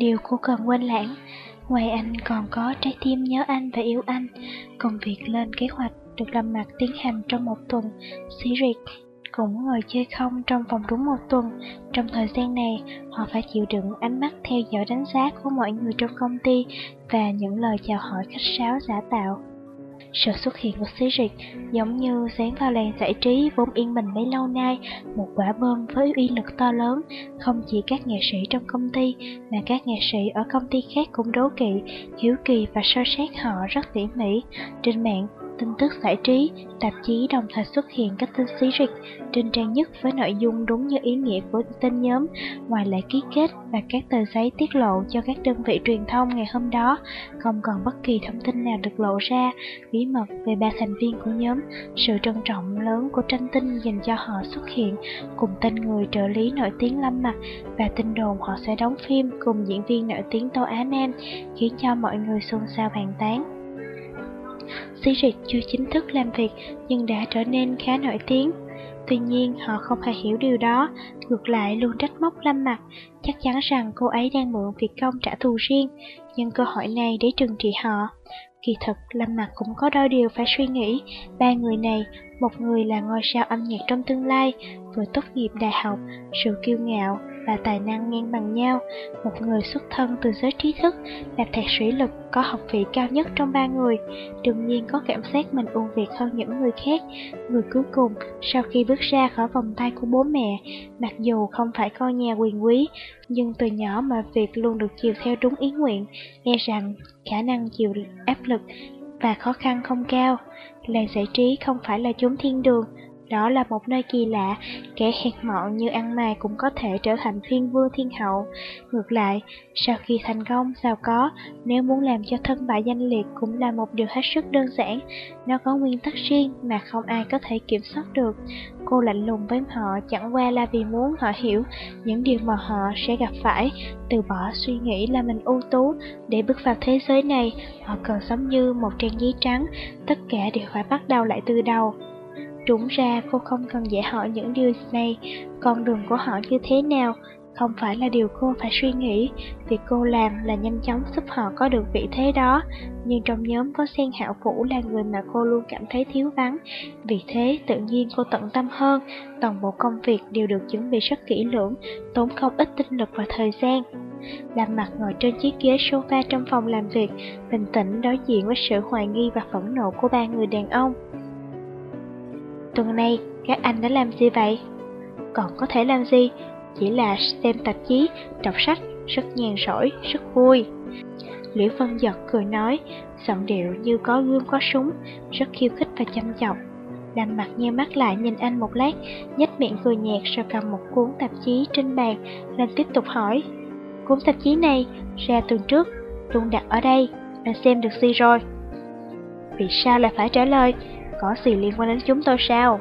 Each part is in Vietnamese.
Điều cô cần quên lãng Ngoài anh còn có trái tim nhớ anh và yêu anh Công việc lên kế hoạch được làm mặt tiến hành trong một tuần Siri cũng ngồi chơi không trong vòng đúng một tuần. Trong thời gian này, họ phải chịu đựng ánh mắt theo dõi đánh giá của mọi người trong công ty và những lời chào hỏi khách sáo giả tạo. Sự xuất hiện của Cedric giống như dán vào làng giải trí vốn yên bình mấy lâu nay, một quả bom với uy lực to lớn, không chỉ các nghệ sĩ trong công ty, mà các nghệ sĩ ở công ty khác cũng đố kỵ, hiếu kỳ và so xét họ rất tỉ mỉ. Trên mạng, tin tức giải trí, tạp chí đồng thời xuất hiện các tin xí rịch trên trang nhất với nội dung đúng như ý nghĩa của tên nhóm, ngoài lễ ký kết và các tờ giấy tiết lộ cho các đơn vị truyền thông ngày hôm đó, không còn bất kỳ thông tin nào được lộ ra, bí mật về ba thành viên của nhóm, sự trân trọng lớn của tranh tin dành cho họ xuất hiện, cùng tên người trợ lý nổi tiếng lâm mặt và tin đồn họ sẽ đóng phim cùng diễn viên nổi tiếng Tô Á Nam, khiến cho mọi người xôn xao bàn tán. Xí rịch chưa chính thức làm việc nhưng đã trở nên khá nổi tiếng. Tuy nhiên họ không hề hiểu điều đó, ngược lại luôn trách móc Lâm Mặt, chắc chắn rằng cô ấy đang mượn việc công trả thù riêng, nhưng cơ hội này để trừng trị họ. Kỳ thực, Lâm Mặt cũng có đôi điều phải suy nghĩ, ba người này, một người là ngôi sao âm nhạc trong tương lai, vừa tốt nghiệp đại học, sự kiêu ngạo, và tài năng ngang bằng nhau. Một người xuất thân từ giới trí thức, là thạc sĩ lực có học vị cao nhất trong ba người, đương nhiên có cảm giác mình ưu việt hơn những người khác. Người cuối cùng, sau khi bước ra khỏi vòng tay của bố mẹ, mặc dù không phải con nhà quyền quý, nhưng từ nhỏ mà việc luôn được chiều theo đúng ý nguyện, e rằng khả năng chịu áp lực và khó khăn không cao. Làng giải trí không phải là chốn thiên đường, đó là một nơi kỳ lạ, kẻ hèn mọn như ăn mày cũng có thể trở thành thiên vương thiên hậu. Ngược lại, sau khi thành công, giàu có, nếu muốn làm cho thân bại danh liệt cũng là một điều hết sức đơn giản. Nó có nguyên tắc riêng mà không ai có thể kiểm soát được. Cô lạnh lùng với họ chẳng qua là vì muốn họ hiểu những điều mà họ sẽ gặp phải, từ bỏ suy nghĩ là mình ưu tú để bước vào thế giới này. Họ cần sống như một trang giấy trắng, tất cả đều phải bắt đầu lại từ đầu. Đúng ra cô không cần giải họ những điều này, con đường của họ như thế nào, không phải là điều cô phải suy nghĩ, việc cô làm là nhanh chóng giúp họ có được vị thế đó, nhưng trong nhóm có Sen Hạo Vũ là người mà cô luôn cảm thấy thiếu vắng, vì thế tự nhiên cô tận tâm hơn, toàn bộ công việc đều được chuẩn bị rất kỹ lưỡng, tốn không ít tinh lực và thời gian. Làm mặt ngồi trên chiếc ghế sofa trong phòng làm việc, bình tĩnh đối diện với sự hoài nghi và phẫn nộ của ba người đàn ông. Tuần này, các anh đã làm gì vậy? Còn có thể làm gì? Chỉ là xem tạp chí, đọc sách, rất nhàn rỗi, rất vui. Liễu Vân giật cười nói, giọng điệu như có gươm có súng, rất khiêu khích và chăm chọc. làm mặt nheo mắt lại nhìn anh một lát, nhếch miệng cười nhạt rồi cầm một cuốn tạp chí trên bàn, lên tiếp tục hỏi. Cuốn tạp chí này, ra tuần trước, luôn đặt ở đây, anh xem được gì rồi? Vì sao lại phải trả lời? Có gì liên quan đến chúng tôi sao?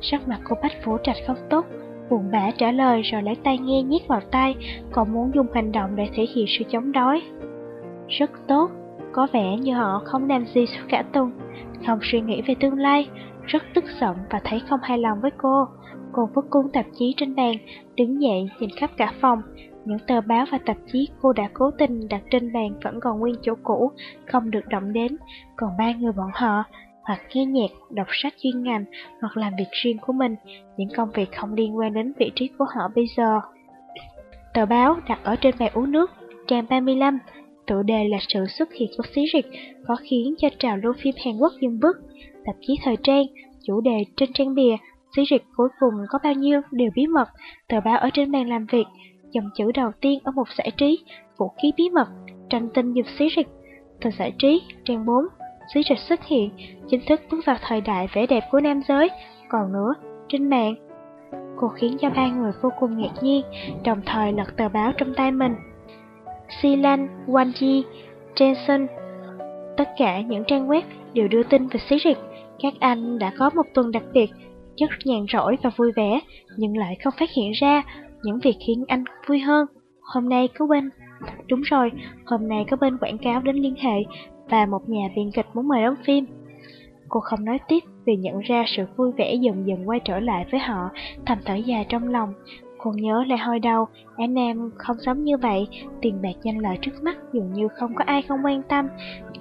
Sắc mặt cô Bách Vũ Trạch không tốt, buồn bã trả lời rồi lấy tay nghe nhét vào tay, còn muốn dùng hành động để thể hiện sự chống đối. Rất tốt, có vẻ như họ không làm gì suốt cả tuần, không suy nghĩ về tương lai, rất tức giận và thấy không hài lòng với cô. Cô vứt cuốn tạp chí trên bàn, đứng dậy nhìn khắp cả phòng. Những tờ báo và tạp chí cô đã cố tình đặt trên bàn vẫn còn nguyên chỗ cũ, không được động đến. Còn ba người bọn họ hoặc nghe nhạc, đọc sách chuyên ngành, hoặc làm việc riêng của mình, những công việc không liên quan đến vị trí của họ bây giờ. Tờ báo đặt ở trên bàn uống nước, trang 35, tựa đề là sự xuất hiện của xí rịch có khiến cho trào lưu phim Hàn Quốc dừng bước. Tạp chí thời trang, chủ đề trên trang bìa, xí rịch cuối cùng có bao nhiêu đều bí mật, tờ báo ở trên bàn làm việc, dòng chữ đầu tiên ở một giải trí, vũ khí bí mật, tranh tin giúp xí rịch, tờ giải trí, trang 4, Xí Trạch xuất hiện, chính thức bước vào thời đại vẻ đẹp của nam giới. Còn nữa, trên mạng, Cô khiến cho ba người vô cùng ngạc nhiên, đồng thời lật tờ báo trong tay mình. Silan, Wanji, Jensen, tất cả những trang web đều đưa tin về Sirik. Các anh đã có một tuần đặc biệt, rất nhàn rỗi và vui vẻ, nhưng lại không phát hiện ra những việc khiến anh vui hơn. Hôm nay có bên... Đúng rồi, hôm nay có bên quảng cáo đến liên hệ và một nhà biên kịch muốn mời đóng phim. Cô không nói tiếp vì nhận ra sự vui vẻ dần dần quay trở lại với họ, thầm thở dài trong lòng. Cô nhớ lại hồi đầu, anh em không sống như vậy, tiền bạc danh lợi trước mắt dường như không có ai không quan tâm.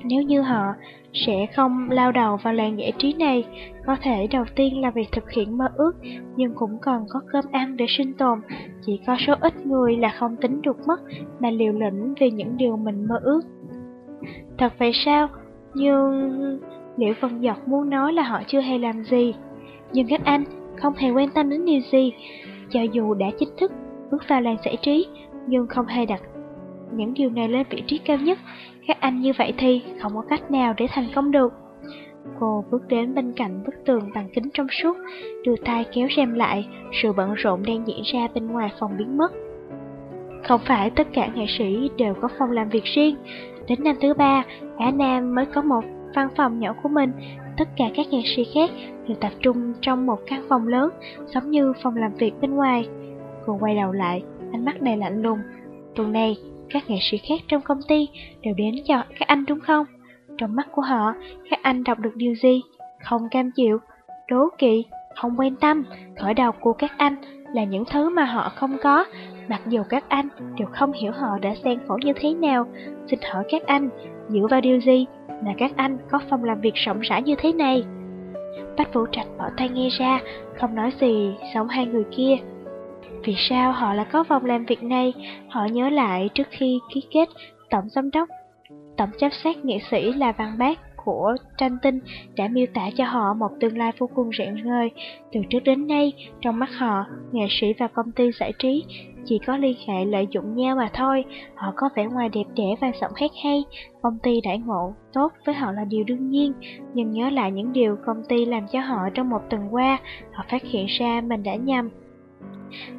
Nếu như họ sẽ không lao đầu vào làng giải trí này, có thể đầu tiên là việc thực hiện mơ ước, nhưng cũng còn có cơm ăn để sinh tồn. Chỉ có số ít người là không tính được mất, mà liều lĩnh vì những điều mình mơ ước. Thật vậy sao? Nhưng... Liễu Vân Giọt muốn nói là họ chưa hề làm gì, nhưng các anh không hề quan tâm đến điều gì. Cho dù đã chính thức bước vào làng giải trí, nhưng không hề đặt những điều này lên vị trí cao nhất. Các anh như vậy thì không có cách nào để thành công được. Cô bước đến bên cạnh bức tường bằng kính trong suốt, đưa tay kéo rèm lại, sự bận rộn đang diễn ra bên ngoài phòng biến mất. Không phải tất cả nghệ sĩ đều có phòng làm việc riêng. Đến năm thứ ba, Á Nam mới có một văn phòng nhỏ của mình, tất cả các nghệ sĩ khác đều tập trung trong một căn phòng lớn, giống như phòng làm việc bên ngoài. Cô quay đầu lại, ánh mắt đầy lạnh lùng. Tuần này, các nghệ sĩ khác trong công ty đều đến cho các anh đúng không? Trong mắt của họ, các anh đọc được điều gì? Không cam chịu, đố kỵ, không quan tâm, khởi đầu của các anh là những thứ mà họ không có, mặc dù các anh đều không hiểu họ đã xen khổ như thế nào. Xin hỏi các anh, dựa vào điều gì là các anh có phòng làm việc rộng rãi như thế này. Bách Vũ Trạch bỏ tay nghe ra, không nói gì, sống hai người kia. Vì sao họ lại có phòng làm việc này? Họ nhớ lại trước khi ký kết tổng giám đốc, tổng giám sát nghệ sĩ là Văn Bác của tranh tinh đã miêu tả cho họ một tương lai vô cùng rạng ngời. Từ trước đến nay, trong mắt họ, nghệ sĩ và công ty giải trí chỉ có liên hệ lợi dụng nhau mà thôi. Họ có vẻ ngoài đẹp đẽ và giọng hát hay, công ty đãi ngộ tốt với họ là điều đương nhiên. Nhưng nhớ lại những điều công ty làm cho họ trong một tuần qua, họ phát hiện ra mình đã nhầm.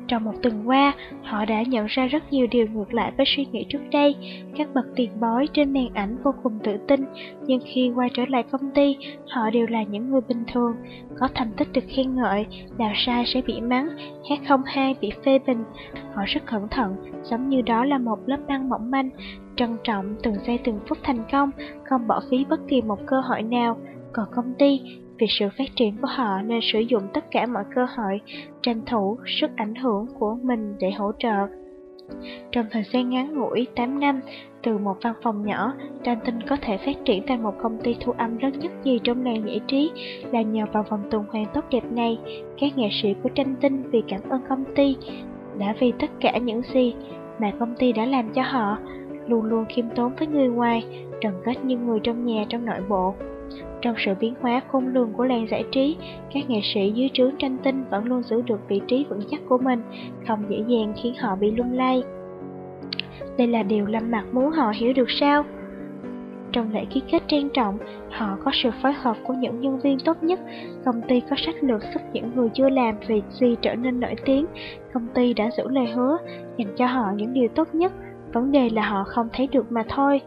Trong một tuần qua, họ đã nhận ra rất nhiều điều ngược lại với suy nghĩ trước đây. Các bậc tiền bối trên màn ảnh vô cùng tự tin, nhưng khi quay trở lại công ty, họ đều là những người bình thường. Có thành tích được khen ngợi, làm sai sẽ bị mắng, hát không hay bị phê bình. Họ rất cẩn thận, giống như đó là một lớp băng mỏng manh, trân trọng từng giây từng phút thành công, không bỏ phí bất kỳ một cơ hội nào. Còn công ty vì sự phát triển của họ nên sử dụng tất cả mọi cơ hội, tranh thủ sức ảnh hưởng của mình để hỗ trợ. Trong thời gian ngắn ngủi 8 năm, từ một văn phòng nhỏ, Trang Tinh có thể phát triển thành một công ty thu âm lớn nhất gì trong làng giải trí là nhờ vào vòng tuần hoàn tốt đẹp này. Các nghệ sĩ của Tranh Tinh vì cảm ơn công ty đã vì tất cả những gì mà công ty đã làm cho họ, luôn luôn khiêm tốn với người ngoài, trần kết như người trong nhà trong nội bộ. Trong sự biến hóa khôn lường của làng giải trí, các nghệ sĩ dưới trướng tranh tinh vẫn luôn giữ được vị trí vững chắc của mình, không dễ dàng khiến họ bị lung lay. Đây là điều Lâm Mặt muốn họ hiểu được sao? Trong lễ ký kết trang trọng, họ có sự phối hợp của những nhân viên tốt nhất. Công ty có sách lược giúp những người chưa làm việc gì trở nên nổi tiếng. Công ty đã giữ lời hứa, dành cho họ những điều tốt nhất. Vấn đề là họ không thấy được mà thôi.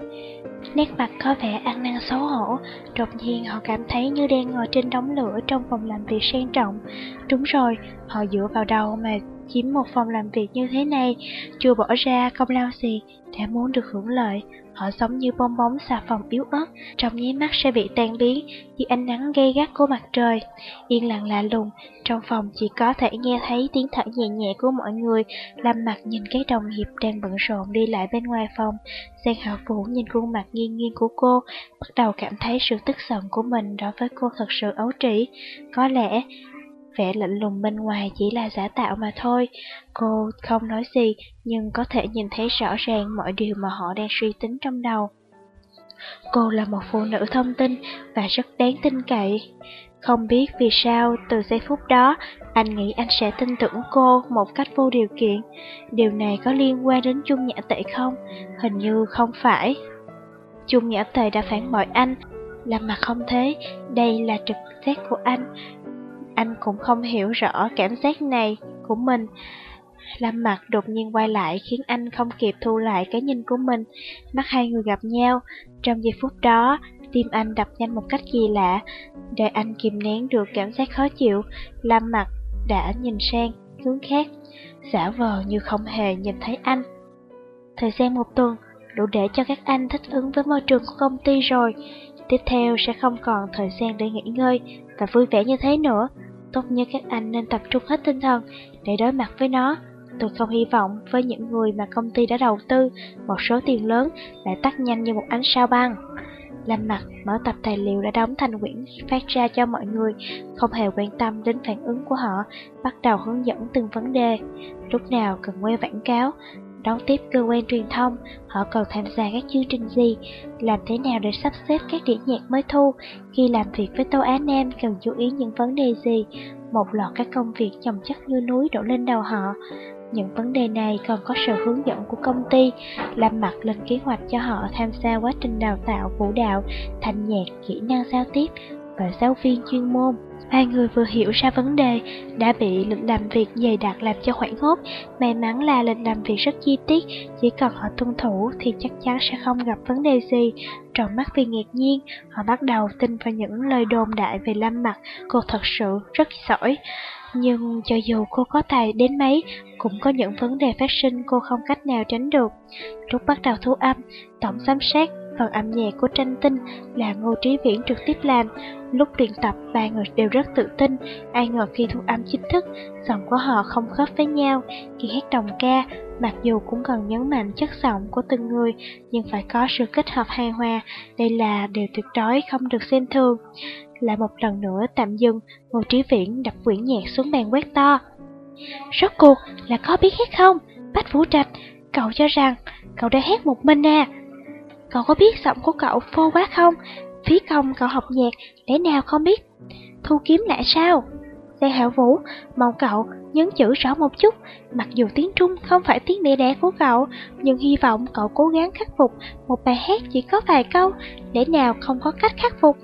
Nét mặt có vẻ ăn năn xấu hổ, đột nhiên họ cảm thấy như đang ngồi trên đống lửa trong phòng làm việc sang trọng. Đúng rồi, họ dựa vào đầu mà chiếm một phòng làm việc như thế này, chưa bỏ ra công lao gì, đã muốn được hưởng lợi. Họ giống như bong bóng xà phòng yếu ớt, trong nháy mắt sẽ bị tan biến dưới ánh nắng gay gắt của mặt trời. Yên lặng lạ lùng, trong phòng chỉ có thể nghe thấy tiếng thở nhẹ nhẹ của mọi người. Lâm mặt nhìn cái đồng nghiệp đang bận rộn đi lại bên ngoài phòng. Giang Hạo Vũ nhìn khuôn mặt nghiêng nghiêng của cô, bắt đầu cảm thấy sự tức giận của mình đối với cô thật sự ấu trĩ. Có lẽ vẻ lạnh lùng bên ngoài chỉ là giả tạo mà thôi. Cô không nói gì, nhưng có thể nhìn thấy rõ ràng mọi điều mà họ đang suy tính trong đầu. Cô là một phụ nữ thông tin và rất đáng tin cậy. Không biết vì sao từ giây phút đó anh nghĩ anh sẽ tin tưởng cô một cách vô điều kiện. Điều này có liên quan đến Chung Nhã Tệ không? Hình như không phải. Chung Nhã Tệ đã phản bội anh, làm mặt không thế, đây là trực giác của anh. Anh cũng không hiểu rõ cảm giác này của mình. Lâm mặt đột nhiên quay lại khiến anh không kịp thu lại cái nhìn của mình. Mắt hai người gặp nhau. Trong giây phút đó, tim anh đập nhanh một cách kỳ lạ. Để anh kìm nén được cảm giác khó chịu, Lâm mặt đã nhìn sang hướng khác, giả vờ như không hề nhìn thấy anh. Thời gian một tuần, đủ để cho các anh thích ứng với môi trường của công ty rồi. Tiếp theo sẽ không còn thời gian để nghỉ ngơi và vui vẻ như thế nữa. Tốt nhất các anh nên tập trung hết tinh thần để đối mặt với nó. Tôi không hy vọng với những người mà công ty đã đầu tư một số tiền lớn lại tắt nhanh như một ánh sao băng. Lâm mặt mở tập tài liệu đã đóng thành quyển phát ra cho mọi người, không hề quan tâm đến phản ứng của họ, bắt đầu hướng dẫn từng vấn đề. Lúc nào cần quay quảng cáo, đón tiếp cơ quan truyền thông, họ cần tham gia các chương trình gì, làm thế nào để sắp xếp các đĩa nhạc mới thu, khi làm việc với Tô Á Nam cần chú ý những vấn đề gì, một loạt các công việc chồng chất như núi đổ lên đầu họ. Những vấn đề này còn có sự hướng dẫn của công ty, làm mặt lên kế hoạch cho họ tham gia quá trình đào tạo vũ đạo, thanh nhạc, kỹ năng giao tiếp và giáo viên chuyên môn. Hai người vừa hiểu ra vấn đề, đã bị lịch làm việc dày đặc làm cho hoảng hốt. May mắn là lịch làm việc rất chi tiết, chỉ cần họ tuân thủ thì chắc chắn sẽ không gặp vấn đề gì. Tròn mắt vì ngạc nhiên, họ bắt đầu tin vào những lời đồn đại về Lâm Mặt, cô thật sự rất giỏi. Nhưng cho dù cô có tài đến mấy, cũng có những vấn đề phát sinh cô không cách nào tránh được. Lúc bắt đầu thu âm, tổng giám sát phần âm nhạc của tranh tinh là Ngô Trí Viễn trực tiếp làm. Lúc luyện tập, ba người đều rất tự tin, ai ngờ khi thu âm chính thức, giọng của họ không khớp với nhau. Khi hát đồng ca, mặc dù cũng cần nhấn mạnh chất giọng của từng người, nhưng phải có sự kết hợp hài hòa, đây là điều tuyệt đối không được xem thường. Lại một lần nữa tạm dừng, Ngô Trí Viễn đập quyển nhạc xuống bàn quét to. Rốt cuộc là có biết hát không? Bách Vũ Trạch, cậu cho rằng cậu đã hát một mình à? Cậu có biết giọng của cậu phô quá không? Phí công cậu học nhạc, lẽ nào không biết? Thu kiếm lại sao? Lê Hạo Vũ, mong cậu nhấn chữ rõ một chút, mặc dù tiếng Trung không phải tiếng mẹ đẻ của cậu, nhưng hy vọng cậu cố gắng khắc phục một bài hát chỉ có vài câu, lẽ nào không có cách khắc phục.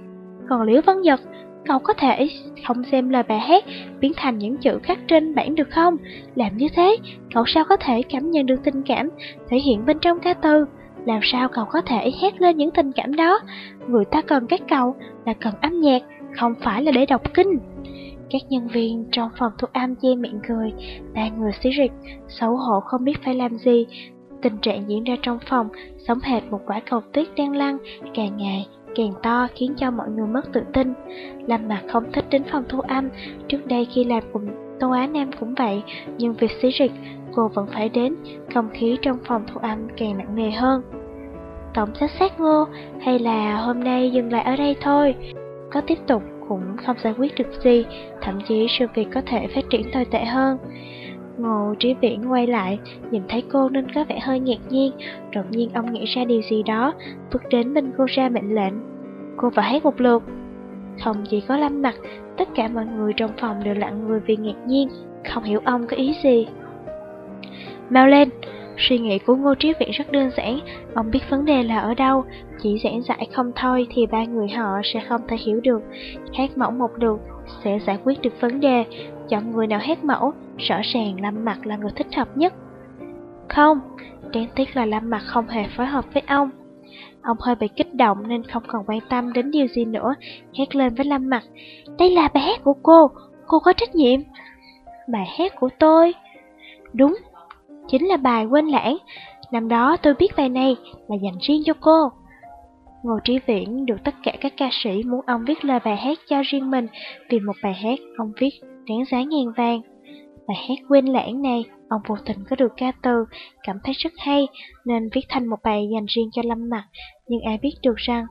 Còn Liễu Văn Nhật, cậu có thể không xem lời bài hát biến thành những chữ khắc trên bảng được không? Làm như thế, cậu sao có thể cảm nhận được tình cảm thể hiện bên trong ca từ? Làm sao cậu có thể hét lên những tình cảm đó? Người ta cần các cậu là cần âm nhạc, không phải là để đọc kinh. Các nhân viên trong phòng thu âm che miệng cười, ba người xí rịch, xấu hổ không biết phải làm gì. Tình trạng diễn ra trong phòng, sống hệt một quả cầu tuyết đang lăn, càng ngày càng to khiến cho mọi người mất tự tin. Lâm mặt không thích đến phòng thu âm, trước đây khi làm cùng Tô Á Nam cũng vậy, nhưng việc xí rịch cô vẫn phải đến, không khí trong phòng thu âm càng nặng nề hơn. Tổng xét sát ngô, hay là hôm nay dừng lại ở đây thôi? Có tiếp tục cũng không giải quyết được gì, thậm chí sự việc có thể phát triển tồi tệ hơn. Ngô Trí Viễn quay lại, nhìn thấy cô nên có vẻ hơi ngạc nhiên, đột nhiên ông nghĩ ra điều gì đó, bước đến bên cô ra mệnh lệnh. Cô phải hát một lượt. Không chỉ có lâm mặt, tất cả mọi người trong phòng đều lặng người vì ngạc nhiên, không hiểu ông có ý gì. Mau lên! Suy nghĩ của Ngô Trí Viễn rất đơn giản, ông biết vấn đề là ở đâu, chỉ giảng giải không thôi thì ba người họ sẽ không thể hiểu được. Hát mẫu một đường sẽ giải quyết được vấn đề, chọn người nào hát mẫu, rõ ràng Lâm Mặt là người thích hợp nhất. Không, đáng tiếc là Lâm Mặt không hề phối hợp với ông. Ông hơi bị kích động nên không còn quan tâm đến điều gì nữa, hét lên với Lâm Mặt. Đây là bài hát của cô, cô có trách nhiệm. Bài hát của tôi? Đúng, chính là bài quên lãng. Năm đó tôi biết bài này là dành riêng cho cô. Ngô Trí Viễn được tất cả các ca sĩ muốn ông viết lời bài hát cho riêng mình vì một bài hát ông viết đáng giá ngàn vàng. Bài hát quên lãng này, ông vô tình có được ca từ, cảm thấy rất hay nên viết thành một bài dành riêng cho Lâm Mặt. Nhưng ai biết được rằng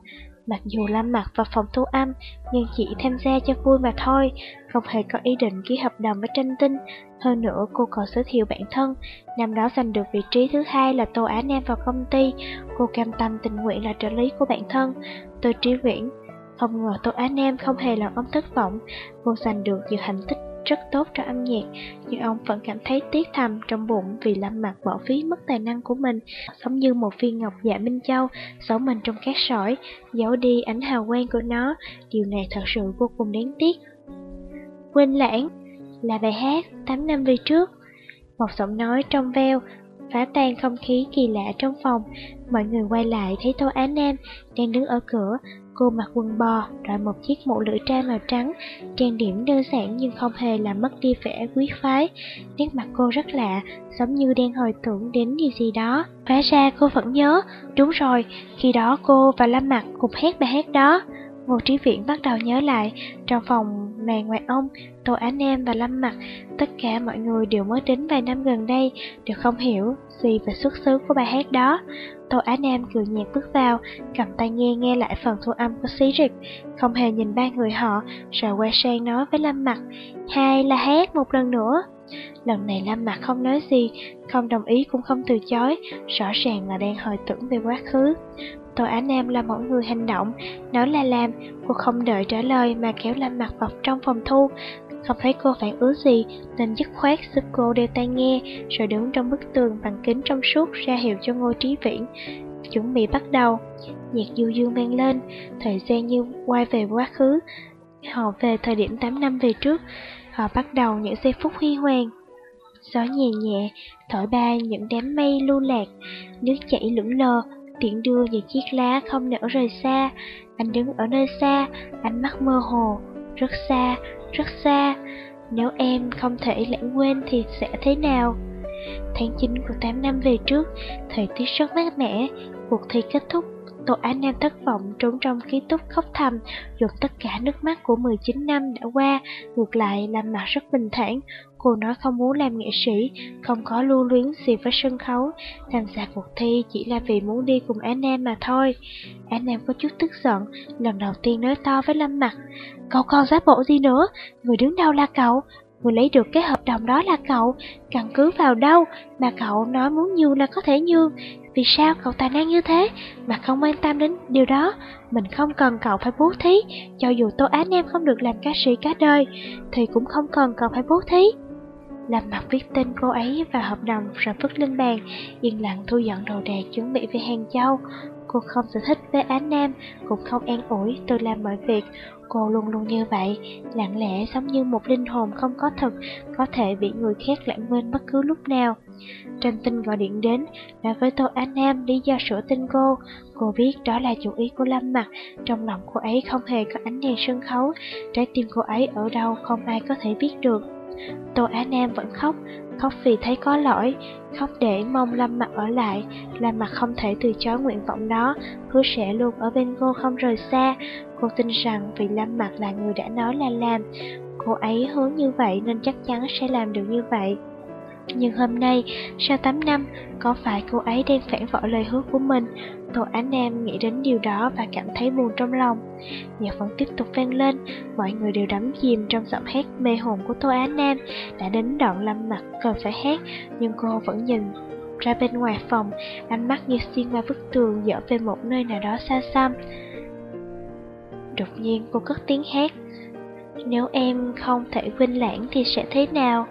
Mặc dù Lâm mặc vào phòng thu âm, nhưng chỉ tham gia cho vui mà thôi, không hề có ý định ký hợp đồng với tranh tinh. Hơn nữa, cô còn giới thiệu bản thân. Năm đó giành được vị trí thứ hai là Tô Á Nam vào công ty. Cô cam tâm tình nguyện là trợ lý của bản thân. Tôi trí viễn. Không ngờ Tô Á Nam không hề làm ông thất vọng. Cô giành được nhiều thành tích rất tốt cho âm nhạc, nhưng ông vẫn cảm thấy tiếc thầm trong bụng vì Lâm mặt bỏ phí mất tài năng của mình, giống như một viên ngọc dạ Minh Châu, giấu mình trong cát sỏi, giấu đi ánh hào quang của nó, điều này thật sự vô cùng đáng tiếc. Quên lãng, là bài hát 8 năm về trước. Một giọng nói trong veo, phá tan không khí kỳ lạ trong phòng. Mọi người quay lại thấy Tô Á Nam đang đứng ở cửa, cô mặc quần bò, đội một chiếc mũ lưỡi trai màu trắng, trang điểm đơn giản nhưng không hề làm mất đi vẻ quý phái. Nét mặt cô rất lạ, giống như đang hồi tưởng đến điều gì đó. Hóa ra cô vẫn nhớ, đúng rồi, khi đó cô và Lâm Mặc cùng hát bài hát đó. Ngô Trí Viễn bắt đầu nhớ lại, trong phòng này ngoại ông, Tô Ánh Em và Lâm Mặc, tất cả mọi người đều mới đến vài năm gần đây, đều không hiểu gì về xuất xứ của bài hát đó. Tô Á Nam cười nhạt bước vào, cầm tay nghe nghe lại phần thu âm của xí rịch, không hề nhìn ba người họ, rồi quay sang nói với Lâm Mặc, hay là hát một lần nữa. Lần này Lâm Mặc không nói gì, không đồng ý cũng không từ chối, rõ ràng là đang hồi tưởng về quá khứ. Tô Á Nam là một người hành động, nói là làm, cô không đợi trả lời mà kéo Lâm Mặc vào trong phòng thu. Không thấy cô phản ứng gì nên dứt khoát giúp cô đeo tai nghe rồi đứng trong bức tường bằng kính trong suốt ra hiệu cho Ngô Trí Viễn. Chuẩn bị bắt đầu, nhạc du dương vang lên, thời gian như quay về quá khứ. Họ về thời điểm 8 năm về trước, họ bắt đầu những giây phút huy hoàng. Gió nhẹ nhẹ, thổi bay những đám mây lưu lạc, nước chảy lững lờ, tiện đưa những chiếc lá không nở rời xa. Anh đứng ở nơi xa, ánh mắt mơ hồ, rất xa, rất xa. Nếu em không thể lãng quên thì sẽ thế nào? Tháng 9 của 8 năm về trước, thời tiết rất mát mẻ, cuộc thi kết thúc. Tô Á Nam thất vọng trốn trong ký túc khóc thầm, dồn tất cả nước mắt của 19 năm đã qua, ngược lại làm mặt rất bình thản. Cô nói không muốn làm nghệ sĩ, không có lưu luyến gì với sân khấu, tham gia cuộc thi chỉ là vì muốn đi cùng Á Nam mà thôi. Á Nam có chút tức giận, lần đầu tiên nói to với Lâm Mặt, cậu còn giá bộ gì nữa, người đứng đầu là cậu, người lấy được cái hợp đồng đó là cậu, căn cứ vào đâu mà cậu nói muốn nhường là có thể nhường, vì sao cậu tài năng như thế mà không quan tâm đến điều đó? Mình không cần cậu phải bố thí, cho dù Tô án em không được làm ca sĩ cả đời, thì cũng không cần cậu phải bố thí. Làm mặt viết tên cô ấy và hợp đồng rồi vứt lên bàn, yên lặng thu dọn đồ đạc chuẩn bị về Hàng Châu. Cô không sở thích với Á Nam, cũng không an ủi tôi làm mọi việc. Cô luôn luôn như vậy, lặng lẽ giống như một linh hồn không có thật có thể bị người khác lãng quên bất cứ lúc nào. Tranh tinh gọi điện đến, nói với Tô Á Nam lý do sửa tin cô. Cô biết đó là chủ ý của Lâm Mặt, trong lòng cô ấy không hề có ánh đèn sân khấu, trái tim cô ấy ở đâu không ai có thể biết được. Tô Á Nam vẫn khóc, khóc vì thấy có lỗi, khóc để mong Lâm mặc ở lại, Lâm mặc không thể từ chối nguyện vọng đó, hứa sẽ luôn ở bên cô không rời xa. Cô tin rằng vì Lâm mặc là người đã nói là làm, cô ấy hứa như vậy nên chắc chắn sẽ làm được như vậy. Nhưng hôm nay, sau 8 năm, có phải cô ấy đang phản vỡ lời hứa của mình? Tô Á Nam nghĩ đến điều đó và cảm thấy buồn trong lòng. Nhạc vẫn tiếp tục vang lên, mọi người đều đắm chìm trong giọng hát mê hồn của Tô Á Nam. Đã đến đoạn lâm mặt cần phải hát, nhưng cô vẫn nhìn ra bên ngoài phòng, ánh mắt như xuyên qua bức tường dở về một nơi nào đó xa xăm. Đột nhiên cô cất tiếng hát. Nếu em không thể quên lãng thì sẽ thế nào?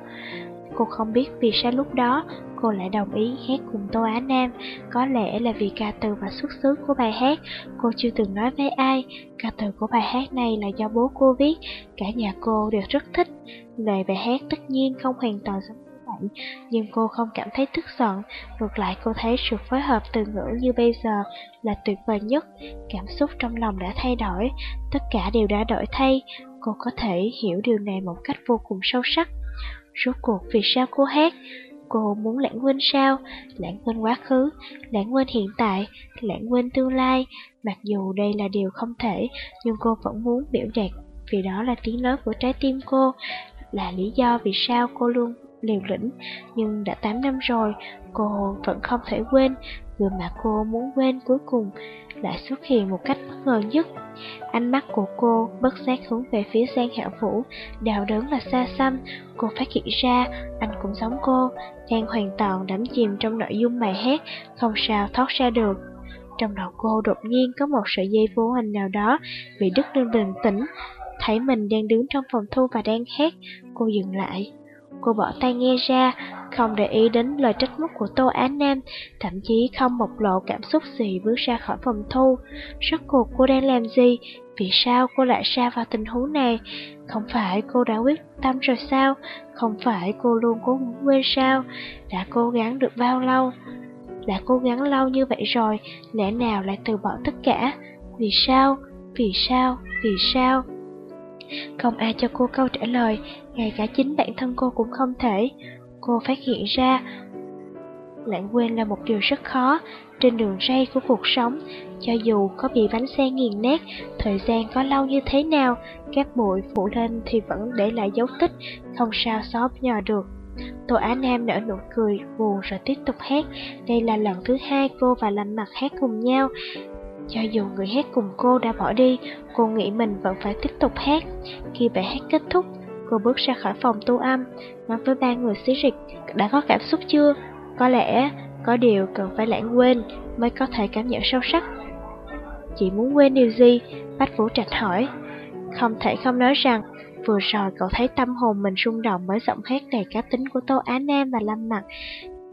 Cô không biết vì sao lúc đó cô lại đồng ý hát cùng Tô Á Nam. Có lẽ là vì ca từ và xuất xứ của bài hát, cô chưa từng nói với ai. Ca từ của bài hát này là do bố cô viết, cả nhà cô đều rất thích. Lời bài hát tất nhiên không hoàn toàn giống như vậy, nhưng cô không cảm thấy tức giận. Ngược lại cô thấy sự phối hợp từ ngữ như bây giờ là tuyệt vời nhất. Cảm xúc trong lòng đã thay đổi, tất cả đều đã đổi thay. Cô có thể hiểu điều này một cách vô cùng sâu sắc. Rốt cuộc vì sao cô hát? Cô muốn lãng quên sao? Lãng quên quá khứ, lãng quên hiện tại, lãng quên tương lai. Mặc dù đây là điều không thể, nhưng cô vẫn muốn biểu đạt vì đó là tiếng nói của trái tim cô, là lý do vì sao cô luôn liều lĩnh. Nhưng đã 8 năm rồi, cô vẫn không thể quên, người mà cô muốn quên cuối cùng lại xuất hiện một cách bất ngờ nhất. Ánh mắt của cô bất giác hướng về phía Giang Hạo Vũ, đào đớn và xa xăm. Cô phát hiện ra, anh cũng giống cô, đang hoàn toàn đắm chìm trong nội dung bài hát, không sao thoát ra được. Trong đầu cô đột nhiên có một sợi dây vô hình nào đó bị đứt lên bình tĩnh. Thấy mình đang đứng trong phòng thu và đang hát, cô dừng lại. Cô bỏ tay nghe ra, không để ý đến lời trách móc của Tô Á Nam, thậm chí không bộc lộ cảm xúc gì bước ra khỏi phòng thu. Rốt cuộc cô đang làm gì? Vì sao cô lại xa vào tình huống này? Không phải cô đã quyết tâm rồi sao? Không phải cô luôn cố quên sao? Đã cố gắng được bao lâu? Đã cố gắng lâu như vậy rồi, lẽ nào lại từ bỏ tất cả? Vì sao? Vì sao? Vì sao? Không ai cho cô câu trả lời, ngay cả chính bản thân cô cũng không thể. Cô phát hiện ra, lãng quên là một điều rất khó, trên đường ray của cuộc sống, cho dù có bị bánh xe nghiền nát, thời gian có lâu như thế nào, các bụi phủ lên thì vẫn để lại dấu tích, không sao xóa nhòa được. Tô Á Nam nở nụ cười buồn rồi tiếp tục hát. Đây là lần thứ hai cô và Lâm Mặt hát cùng nhau. Cho dù người hát cùng cô đã bỏ đi, cô nghĩ mình vẫn phải tiếp tục hát. Khi bài hát kết thúc, cô bước ra khỏi phòng tu âm, nói với ba người xí rịch, đã có cảm xúc chưa? Có lẽ có điều cần phải lãng quên mới có thể cảm nhận sâu sắc. Chị muốn quên điều gì? Bách Vũ Trạch hỏi. Không thể không nói rằng, vừa rồi cậu thấy tâm hồn mình rung động bởi giọng hát đầy cá tính của Tô Á Nam và Lâm Mặt.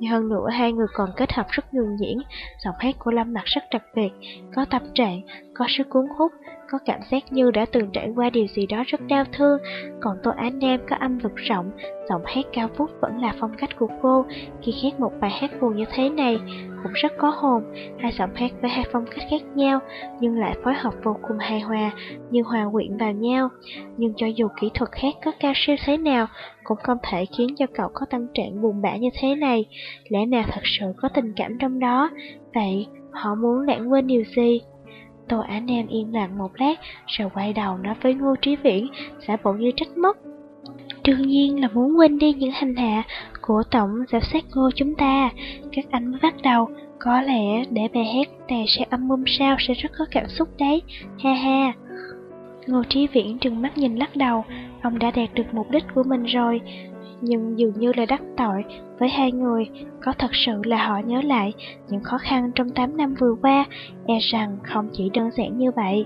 Hơn nữa hai người còn kết hợp rất nhuần nhuyễn, giọng hát của Lâm Mặt rất đặc biệt, có tâm trạng, có sức cuốn hút, có cảm giác như đã từng trải qua điều gì đó rất đau thương, còn Tô Á Nam có âm vực rộng, giọng hát cao vút vẫn là phong cách của cô, khi hát một bài hát buồn như thế này, cũng rất có hồn, hai giọng hát với hai phong cách khác nhau, nhưng lại phối hợp vô cùng hài hòa, như hòa quyện vào nhau. Nhưng cho dù kỹ thuật hát có cao siêu thế nào, cũng không thể khiến cho cậu có tâm trạng buồn bã như thế này. Lẽ nào thật sự có tình cảm trong đó? Vậy họ muốn lãng quên điều gì? Tô Á Nam yên lặng một lát, rồi quay đầu nói với Ngô Trí Viễn, giả bộ như trách móc. Đương nhiên là muốn quên đi những hành hạ của tổng giám sát ngô chúng ta. Các anh mới bắt đầu, có lẽ để bài hát này sẽ âm mưu sao sẽ rất có cảm xúc đấy, ha ha. Ngô Trí Viễn trừng mắt nhìn lắc đầu, ông đã đạt được mục đích của mình rồi, nhưng dường như là đắc tội với hai người, có thật sự là họ nhớ lại những khó khăn trong 8 năm vừa qua, e rằng không chỉ đơn giản như vậy.